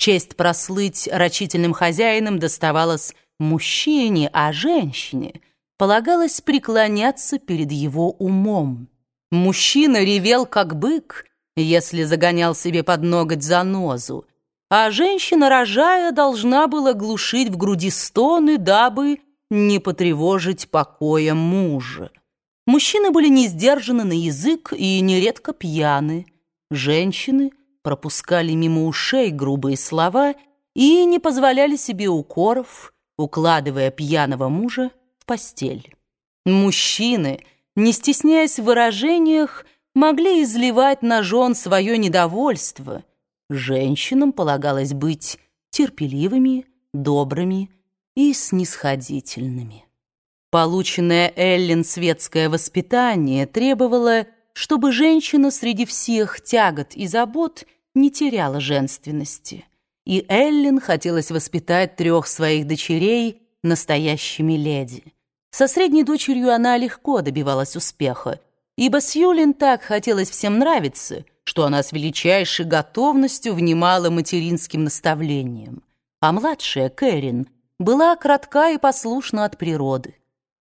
Честь прослыть рачительным хозяином доставалась мужчине, а женщине полагалось преклоняться перед его умом. Мужчина ревел, как бык, если загонял себе под ноготь занозу, а женщина, рожая, должна была глушить в груди стоны, дабы не потревожить покоя мужа. Мужчины были не сдержаны на язык и нередко пьяны. Женщины пропускали мимо ушей грубые слова и не позволяли себе укоров, укладывая пьяного мужа в постель. Мужчины, не стесняясь в выражениях, могли изливать на жен свое недовольство. Женщинам полагалось быть терпеливыми, добрыми и снисходительными. Полученное Эллен светское воспитание требовало, чтобы женщина среди всех тягот и забот не теряла женственности. И Эллен хотелось воспитать трех своих дочерей настоящими леди. Со средней дочерью она легко добивалась успеха, ибо Сьюлин так хотелось всем нравиться, что она с величайшей готовностью внимала материнским наставлениям. А младшая, Кэрин, была кратка и послушна от природы.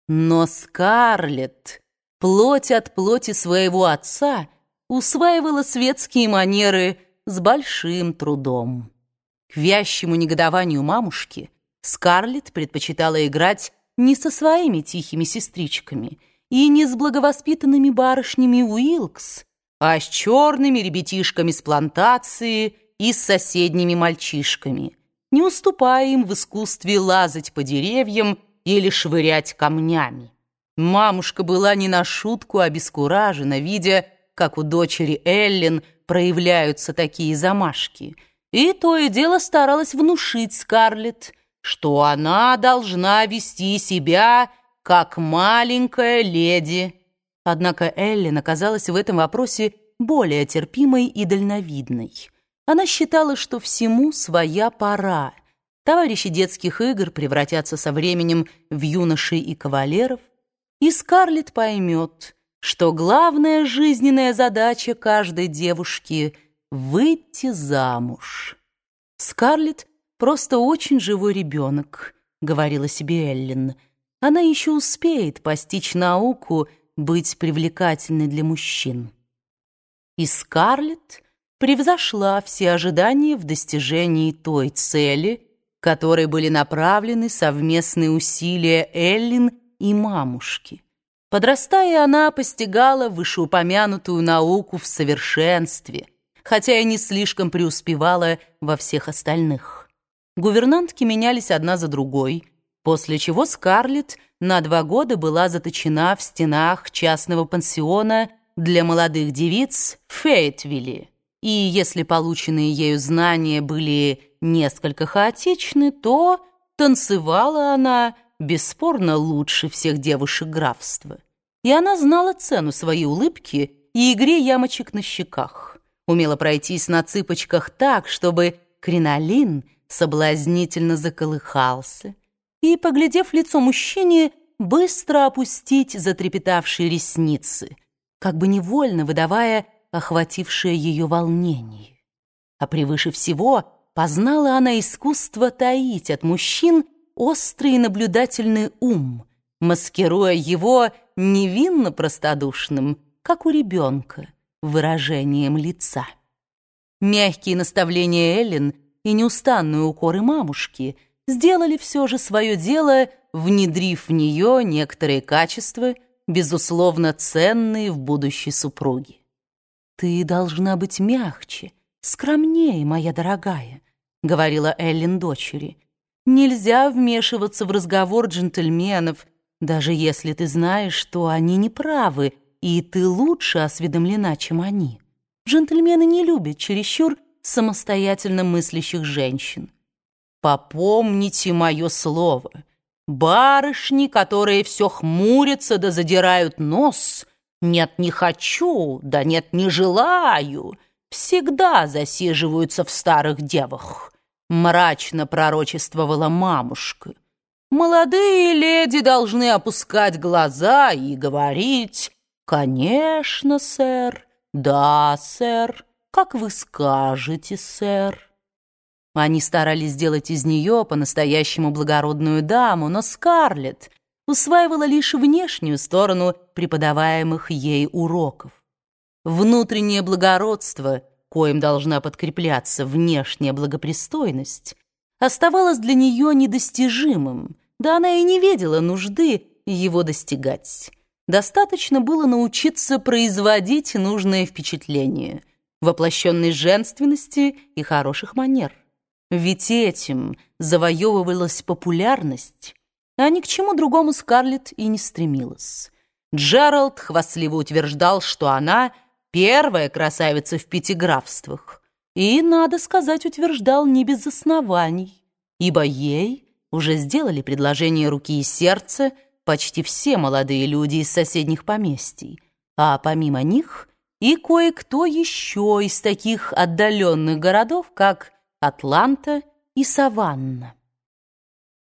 Но Скарлетт, плоть от плоти своего отца, усваивала светские манеры с большим трудом. К вящему негодованию мамушки Скарлетт предпочитала играть не со своими тихими сестричками и не с благовоспитанными барышнями Уилкс, а с черными ребятишками с плантации и с соседними мальчишками, не уступая им в искусстве лазать по деревьям или швырять камнями. Мамушка была не на шутку обескуражена, видя, как у дочери Эллен проявляются такие замашки, и то и дело старалась внушить Скарлетт, что она должна вести себя как маленькая леди. Однако Эллен оказалась в этом вопросе более терпимой и дальновидной. Она считала, что всему своя пора. Товарищи детских игр превратятся со временем в юношей и кавалеров, и Скарлетт поймет, что главная жизненная задача каждой девушки — выйти замуж. Скарлетт просто очень живой ребенок», — говорила себе Эллен. «Она еще успеет постичь науку быть привлекательной для мужчин». И Скарлетт превзошла все ожидания в достижении той цели, которой были направлены совместные усилия Эллен и мамушки. Подрастая, она постигала вышеупомянутую науку в совершенстве, хотя и не слишком преуспевала во всех остальных. Гувернантки менялись одна за другой, после чего Скарлетт на два года была заточена в стенах частного пансиона для молодых девиц в Фейтвилле. И если полученные ею знания были несколько хаотичны, то танцевала она бесспорно лучше всех девушек графства. И она знала цену своей улыбки и игре ямочек на щеках. Умела пройтись на цыпочках так, чтобы кринолин — соблазнительно заколыхался и, поглядев в лицо мужчине, быстро опустить затрепетавшие ресницы, как бы невольно выдавая охватившее ее волнение. А превыше всего познала она искусство таить от мужчин острый и наблюдательный ум, маскируя его невинно простодушным, как у ребенка, выражением лица. Мягкие наставления Эллен — и неустанные укоры мамушки сделали все же свое дело, внедрив в нее некоторые качества, безусловно ценные в будущей супруге. «Ты должна быть мягче, скромнее, моя дорогая», — говорила Эллен дочери. «Нельзя вмешиваться в разговор джентльменов, даже если ты знаешь, что они неправы, и ты лучше осведомлена, чем они. Джентльмены не любят чересчур самостоятельно мыслящих женщин. Попомните мое слово. Барышни, которые все хмурятся да задирают нос, нет, не хочу, да нет, не желаю, всегда засиживаются в старых девах, мрачно пророчествовала мамушка. Молодые леди должны опускать глаза и говорить «Конечно, сэр, да, сэр» как вы скажете, сэр». Они старались сделать из нее по-настоящему благородную даму, но Скарлетт усваивала лишь внешнюю сторону преподаваемых ей уроков. Внутреннее благородство, коим должна подкрепляться внешняя благопристойность, оставалось для нее недостижимым, да она и не видела нужды его достигать. Достаточно было научиться производить нужное впечатление, воплощенной женственности и хороших манер. Ведь этим завоевывалась популярность, а ни к чему другому Скарлетт и не стремилась. Джеральд хвастливо утверждал, что она первая красавица в пяти графствах, и, надо сказать, утверждал не без оснований, ибо ей уже сделали предложение руки и сердца почти все молодые люди из соседних поместий, а помимо них и кое-кто еще из таких отдаленных городов, как Атланта и Саванна.